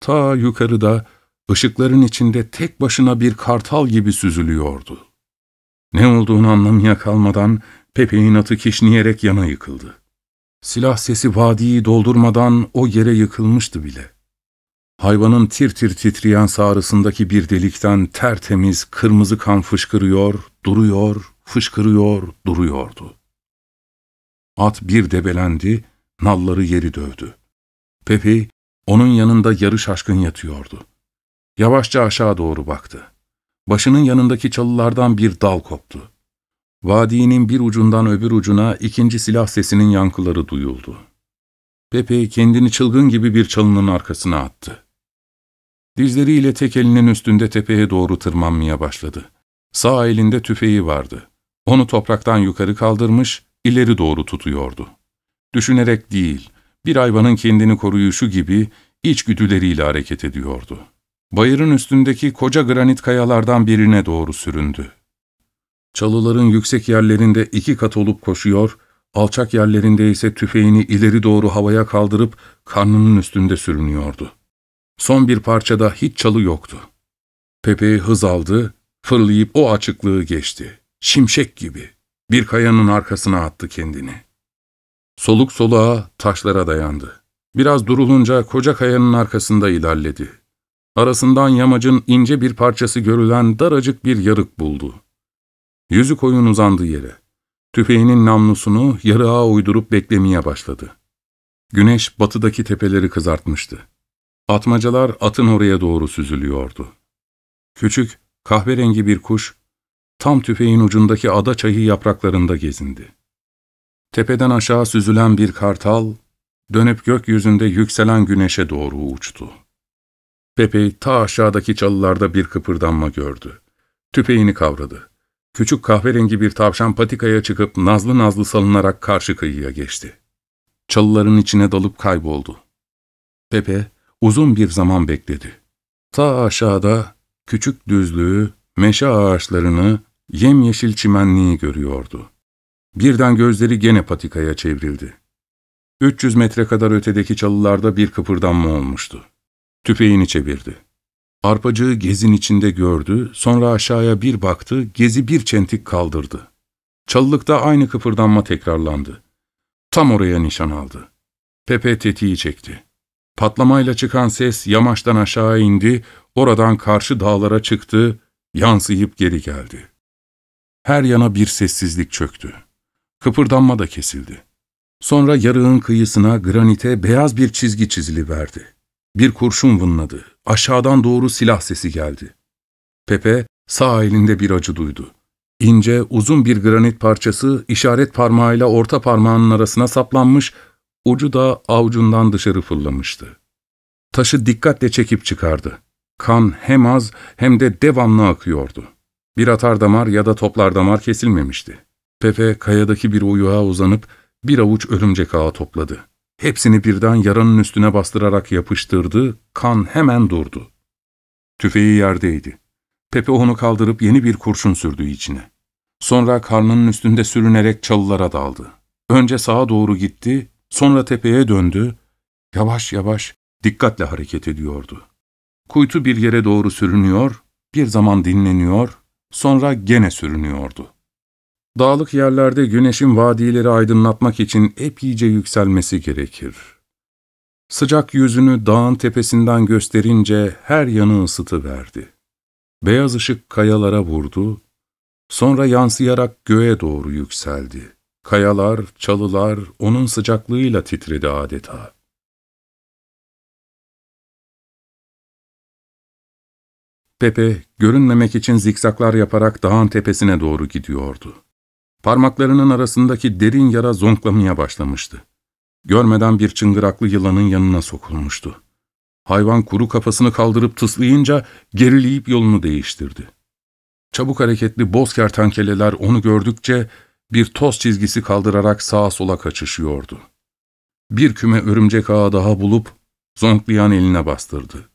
Speaker 1: Ta yukarıda ışıkların içinde tek başına bir kartal gibi süzülüyordu. Ne olduğunu anlamaya kalmadan Pepe'nin atı kişniyerek yana yıkıldı. Silah sesi vadiyi doldurmadan o yere yıkılmıştı bile. Hayvanın tir tir titreyen sağrısındaki bir delikten tertemiz kırmızı kan fışkırıyor, duruyor, fışkırıyor, duruyordu. At bir debelendi, nalları yeri dövdü. Pepe, onun yanında yarı şaşkın yatıyordu. Yavaşça aşağı doğru baktı. Başının yanındaki çalılardan bir dal koptu. Vadinin bir ucundan öbür ucuna ikinci silah sesinin yankıları duyuldu. Pepe kendini çılgın gibi bir çalının arkasına attı. Dizleriyle tek elinin üstünde tepeye doğru tırmanmaya başladı. Sağ elinde tüfeği vardı. Onu topraktan yukarı kaldırmış, ileri doğru tutuyordu. Düşünerek değil, bir hayvanın kendini koruyuşu gibi içgüdüleriyle hareket ediyordu. Bayırın üstündeki koca granit kayalardan birine doğru süründü. Çalıların yüksek yerlerinde iki kat olup koşuyor, alçak yerlerinde ise tüfeğini ileri doğru havaya kaldırıp karnının üstünde sürünüyordu. Son bir parçada hiç çalı yoktu. Pepe hız aldı, fırlayıp o açıklığı geçti. Şimşek gibi. Bir kayanın arkasına attı kendini. Soluk soluğa taşlara dayandı. Biraz durulunca koca kayanın arkasında ilerledi. Arasından yamacın ince bir parçası görülen daracık bir yarık buldu. Yüzü koyun uzandı yere. Tüfeğinin namlusunu yarığa uydurup beklemeye başladı. Güneş batıdaki tepeleri kızartmıştı. Atmacalar atın oraya doğru süzülüyordu. Küçük, kahverengi bir kuş, tam tüfeğin ucundaki ada çayı yapraklarında gezindi. Tepeden aşağı süzülen bir kartal, dönüp gökyüzünde yükselen güneşe doğru uçtu. Pepe ta aşağıdaki çalılarda bir kıpırdanma gördü. Tüfeğini kavradı. Küçük kahverengi bir tavşan patikaya çıkıp nazlı nazlı salınarak karşı kıyıya geçti. Çalıların içine dalıp kayboldu. Pepe uzun bir zaman bekledi. Ta aşağıda küçük düzlüğü, meşe ağaçlarını, yemyeşil çimenliği görüyordu. Birden gözleri gene patikaya çevrildi. 300 metre kadar ötedeki çalılarda bir kıpırdanma olmuştu. Tüfeğini çevirdi. Arpacığı gezin içinde gördü, sonra aşağıya bir baktı, gezi bir çentik kaldırdı. Çalılıkta aynı kıpırdanma tekrarlandı. Tam oraya nişan aldı. Pepe tetiği çekti. Patlamayla çıkan ses yamaçtan aşağı indi, oradan karşı dağlara çıktı, yansıyıp geri geldi. Her yana bir sessizlik çöktü. Kıpırdanma da kesildi. Sonra yarığın kıyısına granite beyaz bir çizgi çizili verdi. Bir kurşun vınladı. Aşağıdan doğru silah sesi geldi. Pepe sağ elinde bir acı duydu. İnce, uzun bir granit parçası işaret parmağıyla orta parmağının arasına saplanmış, ucu da avucundan dışarı fırlamıştı. Taşı dikkatle çekip çıkardı. Kan hem az hem de devamlı akıyordu. Bir atar damar ya da toplar damar kesilmemişti. Pepe kayadaki bir uyuğa uzanıp bir avuç örümcek ağı topladı. Hepsini birden yaranın üstüne bastırarak yapıştırdı, kan hemen durdu. Tüfeği yerdeydi. Pepe onu kaldırıp yeni bir kurşun sürdü içine. Sonra karnının üstünde sürünerek çalılara daldı. Önce sağa doğru gitti, sonra tepeye döndü. Yavaş yavaş, dikkatle hareket ediyordu. Kuytu bir yere doğru sürünüyor, bir zaman dinleniyor, sonra gene sürünüyordu. Dağlık yerlerde güneşin vadileri aydınlatmak için epeyce yükselmesi gerekir. Sıcak yüzünü dağın tepesinden gösterince her yanı ısıtıverdi. Beyaz ışık kayalara vurdu, sonra yansıyarak göğe doğru yükseldi. Kayalar, çalılar onun sıcaklığıyla titredi adeta. Pepe, görünmemek için zikzaklar yaparak dağın tepesine doğru gidiyordu. Parmaklarının arasındaki derin yara zonklamaya başlamıştı. Görmeden bir çıngıraklı yılanın yanına sokulmuştu. Hayvan kuru kafasını kaldırıp tıslayınca gerileyip yolunu değiştirdi. Çabuk hareketli boz kertenkeleler onu gördükçe bir toz çizgisi kaldırarak sağa sola kaçışıyordu. Bir küme örümcek ağı daha bulup zonklayan eline bastırdı.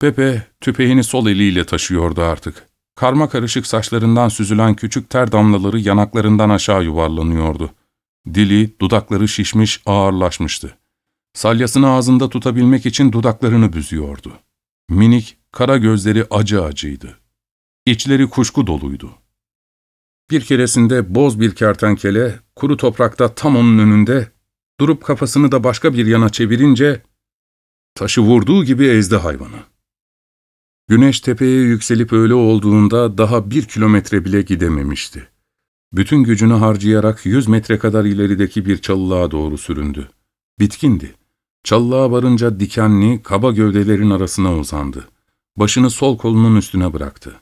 Speaker 1: Pepe tüpeğini sol eliyle taşıyordu artık. Karma karışık saçlarından süzülen küçük ter damlaları yanaklarından aşağı yuvarlanıyordu. Dili, dudakları şişmiş, ağırlaşmıştı. Salyasını ağzında tutabilmek için dudaklarını büzüyordu. Minik, kara gözleri acı acıydı. İçleri kuşku doluydu. Bir keresinde boz bir kertenkele, kuru toprakta tam onun önünde, durup kafasını da başka bir yana çevirince, taşı vurduğu gibi ezdi hayvanı. Güneş tepeye yükselip öyle olduğunda daha bir kilometre bile gidememişti. Bütün gücünü harcayarak yüz metre kadar ilerideki bir çalılığa doğru süründü. Bitkindi. Çalılığa varınca dikenli, kaba gövdelerin arasına uzandı. Başını sol kolunun üstüne bıraktı.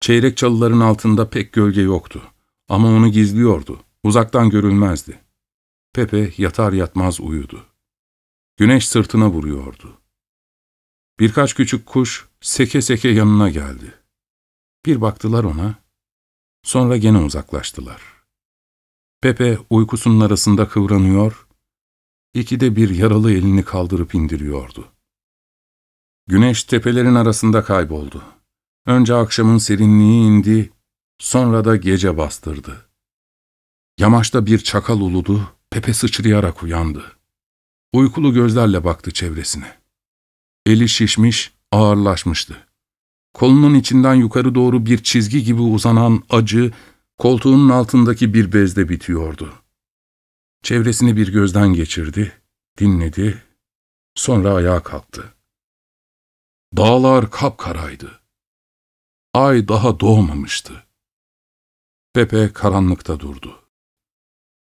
Speaker 1: Çeyrek çalıların altında pek gölge yoktu. Ama onu gizliyordu. Uzaktan görülmezdi. Pepe yatar yatmaz uyudu. Güneş sırtına vuruyordu. Birkaç küçük kuş seke seke yanına geldi. Bir baktılar ona, sonra gene uzaklaştılar. Pepe uykusunun arasında kıvranıyor, ikide bir yaralı elini kaldırıp indiriyordu. Güneş tepelerin arasında kayboldu. Önce akşamın serinliği indi, sonra da gece bastırdı. Yamaçta bir çakal uludu, Pepe sıçrayarak uyandı. Uykulu gözlerle baktı çevresine. Eli şişmiş, ağırlaşmıştı. Kolunun içinden yukarı doğru bir çizgi gibi uzanan acı, koltuğunun altındaki bir bezde bitiyordu. Çevresini bir gözden geçirdi, dinledi, sonra ayağa kalktı. Dağlar kapkaraydı. Ay daha doğmamıştı. Pepe karanlıkta durdu.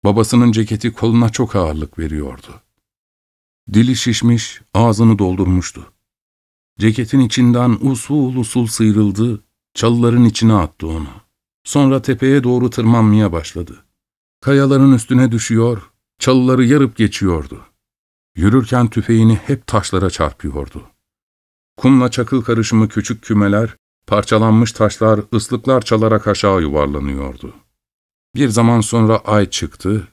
Speaker 1: Babasının ceketi koluna çok ağırlık veriyordu. Dili şişmiş, ağzını doldurmuştu. Ceketin içinden usul usul sıyrıldı, çalıların içine attı onu. Sonra tepeye doğru tırmanmaya başladı. Kayaların üstüne düşüyor, çalıları yarıp geçiyordu. Yürürken tüfeğini hep taşlara çarpıyordu. Kumla çakıl karışımı küçük kümeler, parçalanmış taşlar, ıslıklar çalarak aşağı yuvarlanıyordu. Bir zaman sonra ay çıktı,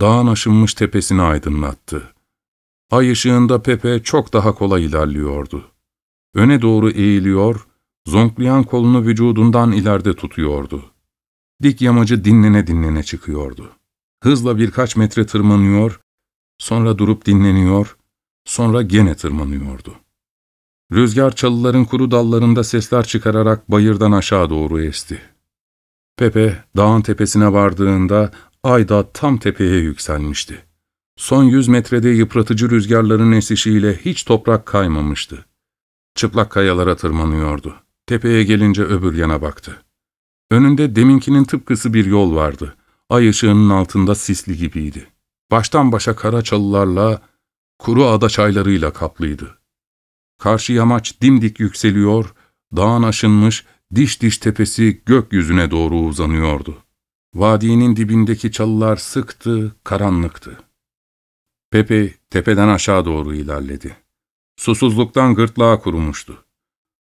Speaker 1: dağın aşınmış tepesini aydınlattı. Ay ışığında Pepe çok daha kolay ilerliyordu. Öne doğru eğiliyor, zonklayan kolunu vücudundan ileride tutuyordu. Dik yamacı dinlene dinlene çıkıyordu. Hızla birkaç metre tırmanıyor, sonra durup dinleniyor, sonra gene tırmanıyordu. Rüzgar çalıların kuru dallarında sesler çıkararak bayırdan aşağı doğru esti. Pepe, dağın tepesine vardığında ay da tam tepeye yükselmişti. Son yüz metrede yıpratıcı rüzgarların esişiyle hiç toprak kaymamıştı. Çıplak kayalara tırmanıyordu. Tepeye gelince öbür yana baktı. Önünde deminkinin tıpkısı bir yol vardı. Ay ışığının altında sisli gibiydi. Baştan başa kara çalılarla, kuru ada çaylarıyla kaplıydı. Karşı yamaç dimdik yükseliyor, dağın aşınmış, diş diş tepesi gökyüzüne doğru uzanıyordu. Vadinin dibindeki çalılar sıktı, karanlıktı. Pepe tepeden aşağı doğru ilerledi. Susuzluktan gırtlağı kurumuştu.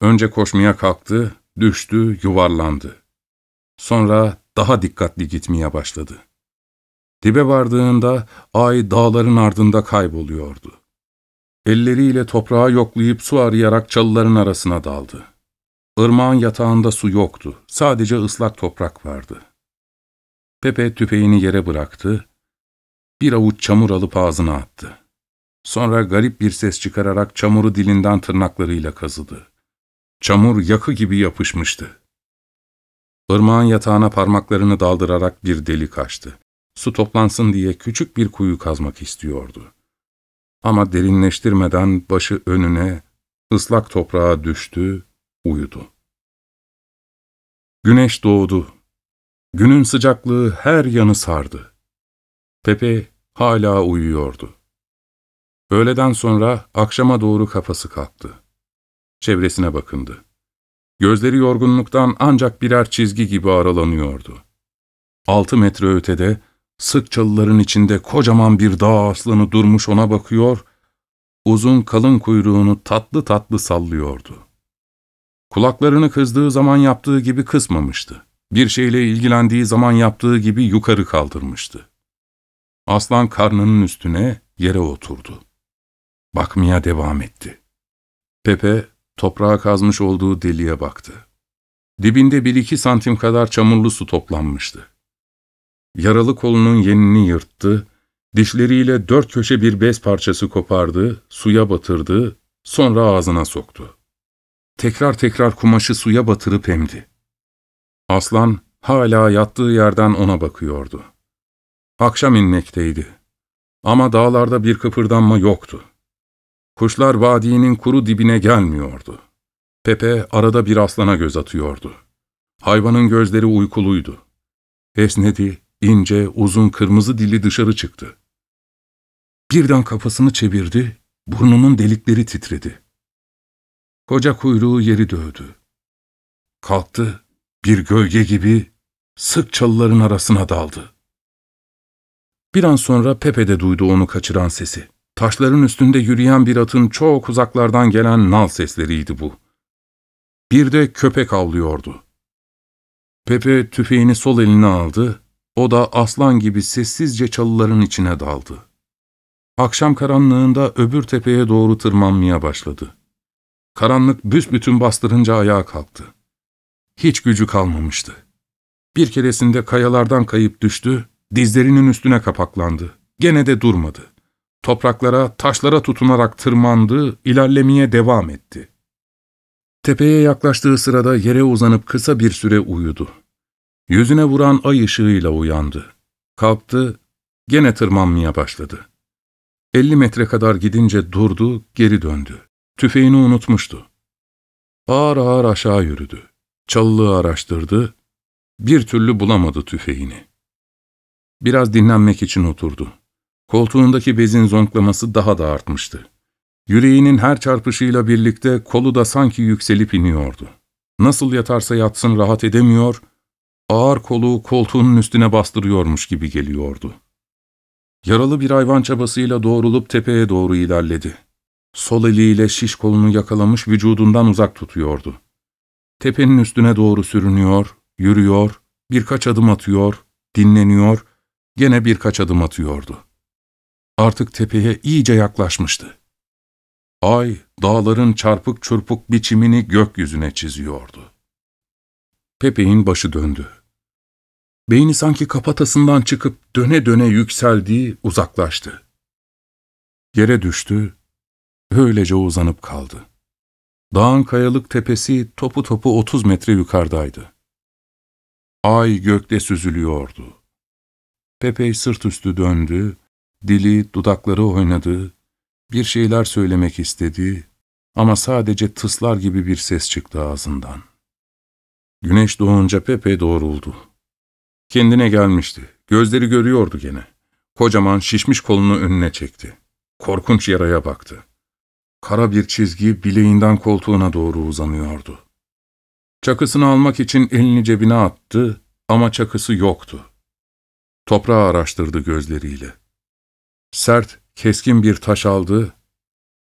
Speaker 1: Önce koşmaya kalktı, düştü, yuvarlandı. Sonra daha dikkatli gitmeye başladı. Dibe vardığında ay dağların ardında kayboluyordu. Elleriyle toprağı yoklayıp su arayarak çalıların arasına daldı. Irmağın yatağında su yoktu, sadece ıslak toprak vardı. Pepe tüfeğini yere bıraktı, bir avuç çamur alıp ağzına attı. Sonra garip bir ses çıkararak çamuru dilinden tırnaklarıyla kazıdı. Çamur yakı gibi yapışmıştı. Irmağın yatağına parmaklarını daldırarak bir delik açtı. Su toplansın diye küçük bir kuyu kazmak istiyordu. Ama derinleştirmeden başı önüne, ıslak toprağa düştü, uyudu. Güneş doğdu. Günün sıcaklığı her yanı sardı. Pepe hala uyuyordu. Öğleden sonra akşama doğru kafası kalktı. Çevresine bakındı. Gözleri yorgunluktan ancak birer çizgi gibi aralanıyordu. Altı metre ötede, sık çalıların içinde kocaman bir dağ aslanı durmuş ona bakıyor, uzun kalın kuyruğunu tatlı tatlı sallıyordu. Kulaklarını kızdığı zaman yaptığı gibi kısmamıştı. Bir şeyle ilgilendiği zaman yaptığı gibi yukarı kaldırmıştı. Aslan karnının üstüne yere oturdu. Bakmaya devam etti. Pepe, toprağa kazmış olduğu deliğe baktı. Dibinde bir iki santim kadar çamurlu su toplanmıştı. Yaralı kolunun yenini yırttı, dişleriyle dört köşe bir bez parçası kopardı, suya batırdı, sonra ağzına soktu. tekrar tekrar kumaşı suya batırıp emdi. Aslan hala yattığı yerden ona bakıyordu. Akşam inmekteydi. Ama dağlarda bir kıpırdanma yoktu. Kuşlar vadinin kuru dibine gelmiyordu. Pepe arada bir aslana göz atıyordu. Hayvanın gözleri uykuluydu. Esnedi, ince, uzun kırmızı dili dışarı çıktı. Birden kafasını çevirdi, burnunun delikleri titredi. Koca kuyruğu yeri dövdü. Kalktı, bir gölge gibi sık çalıların arasına daldı. Bir an sonra Pepe de duydu onu kaçıran sesi. Taşların üstünde yürüyen bir atın çok uzaklardan gelen nal sesleriydi bu. Bir de köpek avlıyordu. Pepe tüfeğini sol eline aldı, o da aslan gibi sessizce çalıların içine daldı. Akşam karanlığında öbür tepeye doğru tırmanmaya başladı. Karanlık büsbütün bastırınca ayağa kalktı. Hiç gücü kalmamıştı. Bir keresinde kayalardan kayıp düştü, dizlerinin üstüne kapaklandı. Gene de durmadı. Topraklara, taşlara tutunarak tırmandı, ilerlemeye devam etti. Tepeye yaklaştığı sırada yere uzanıp kısa bir süre uyudu. Yüzüne vuran ay ışığıyla uyandı. Kalktı, gene tırmanmaya başladı. Elli metre kadar gidince durdu, geri döndü. Tüfeğini unutmuştu. Ağır ağır aşağı yürüdü. Çalılığı araştırdı, bir türlü bulamadı tüfeğini. Biraz dinlenmek için oturdu. Koltuğundaki bezin zonklaması daha da artmıştı. Yüreğinin her çarpışıyla birlikte kolu da sanki yükselip iniyordu. Nasıl yatarsa yatsın rahat edemiyor, ağır kolu koltuğunun üstüne bastırıyormuş gibi geliyordu. Yaralı bir hayvan çabasıyla doğrulup tepeye doğru ilerledi. Sol eliyle şiş kolunu yakalamış vücudundan uzak tutuyordu. Tepenin üstüne doğru sürünüyor, yürüyor, birkaç adım atıyor, dinleniyor, gene birkaç adım atıyordu. Artık tepeye iyice yaklaşmıştı. Ay, dağların çarpık çırpık biçimini gökyüzüne çiziyordu. Pepe'in başı döndü. Beyni sanki kapatasından çıkıp döne döne yükseldiği uzaklaştı. Yere düştü, öylece uzanıp kaldı. Dağın kayalık tepesi topu topu otuz metre yukarıdaydı. Ay gökte süzülüyordu. Pepe sırt üstü döndü, dili, dudakları oynadı, bir şeyler söylemek istedi ama sadece tıslar gibi bir ses çıktı ağzından. Güneş doğunca Pepe doğruldu. Kendine gelmişti, gözleri görüyordu gene. Kocaman şişmiş kolunu önüne çekti. Korkunç yaraya baktı. Kara bir çizgi bileğinden koltuğuna doğru uzanıyordu. Çakısını almak için elini cebine attı ama çakısı yoktu. Toprağı araştırdı gözleriyle. Sert, keskin bir taş aldı,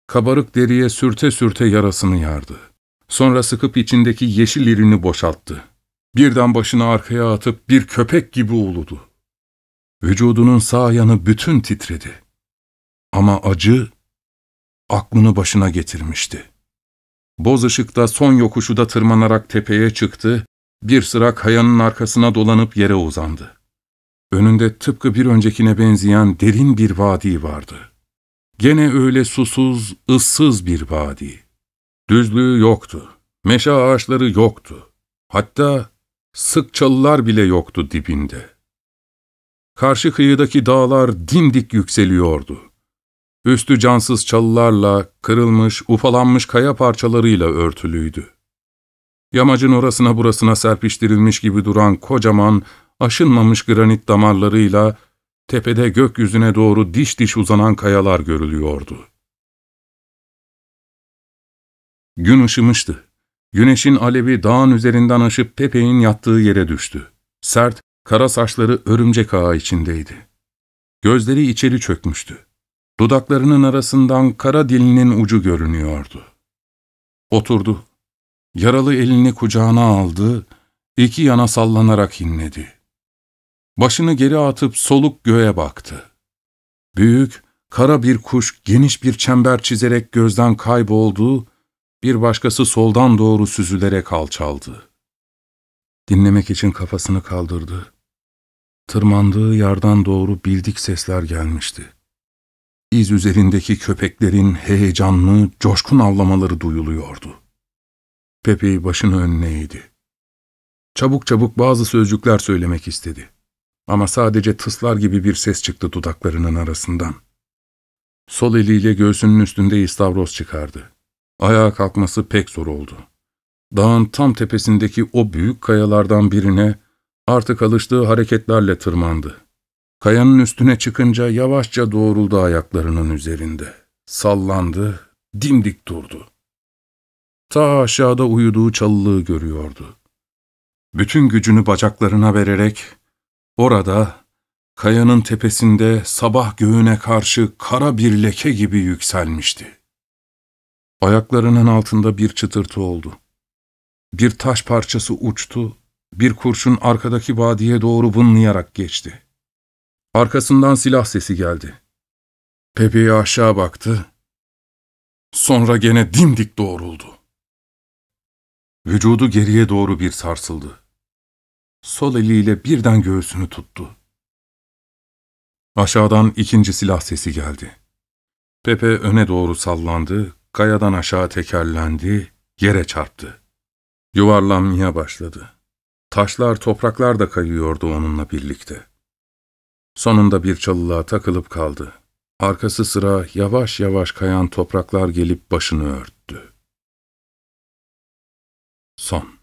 Speaker 1: kabarık deriye sürte sürte yarasını yardı. Sonra sıkıp içindeki yeşil irini boşalttı. Birden başını arkaya atıp bir köpek gibi uludu. Vücudunun sağ yanı bütün titredi. Ama acı aklını başına getirmişti. Boz ışıkta son yokuşu da tırmanarak tepeye çıktı, bir sıra kayanın arkasına dolanıp yere uzandı. Önünde tıpkı bir öncekine benzeyen derin bir vadi vardı. Gene öyle susuz, ıssız bir vadi. Düzlüğü yoktu, meşe ağaçları yoktu. Hatta sık çalılar bile yoktu dibinde. Karşı kıyıdaki dağlar dimdik yükseliyordu. Üstü cansız çalılarla, kırılmış, ufalanmış kaya parçalarıyla örtülüydü. Yamacın orasına burasına serpiştirilmiş gibi duran kocaman, aşınmamış granit damarlarıyla tepede gökyüzüne doğru diş diş uzanan kayalar görülüyordu. Gün ışımıştı. Güneşin alevi dağın üzerinden aşıp Pepe'nin yattığı yere düştü. Sert, kara saçları örümcek ağı içindeydi. Gözleri içeri çökmüştü. Dudaklarının arasından kara dilinin ucu görünüyordu. Oturdu. Yaralı elini kucağına aldı, iki yana sallanarak inledi. Başını geri atıp soluk göğe baktı. Büyük, kara bir kuş geniş bir çember çizerek gözden kayboldu, bir başkası soldan doğru süzülerek alçaldı. Dinlemek için kafasını kaldırdı. Tırmandığı yerden doğru bildik sesler gelmişti. İz üzerindeki köpeklerin heyecanlı, coşkun avlamaları duyuluyordu. Pepe'yi başını önüne eğdi. Çabuk çabuk bazı sözcükler söylemek istedi. Ama sadece tıslar gibi bir ses çıktı dudaklarının arasından. Sol eliyle göğsünün üstünde istavroz çıkardı. Ayağa kalkması pek zor oldu. Dağın tam tepesindeki o büyük kayalardan birine artık alıştığı hareketlerle tırmandı. Kayanın üstüne çıkınca yavaşça doğruldu ayaklarının üzerinde. Sallandı, dimdik durdu. Ta aşağıda uyuduğu çalılığı görüyordu. Bütün gücünü bacaklarına vererek orada, kayanın tepesinde sabah göğüne karşı kara bir leke gibi yükselmişti. Ayaklarının altında bir çıtırtı oldu. Bir taş parçası uçtu, bir kurşun arkadaki vadiye doğru vınlayarak geçti. Arkasından silah sesi geldi. Pepe'ye aşağı baktı, sonra gene dimdik doğruldu. Vücudu geriye doğru bir sarsıldı. Sol eliyle birden göğsünü tuttu. Aşağıdan ikinci silah sesi geldi. Pepe öne doğru sallandı, kayadan aşağı tekerlendi, yere çarptı. Yuvarlanmaya başladı. Taşlar, topraklar da kayıyordu onunla birlikte. Sonunda bir çalılığa takılıp kaldı. Arkası sıra yavaş yavaş kayan topraklar gelip başını örttü. Son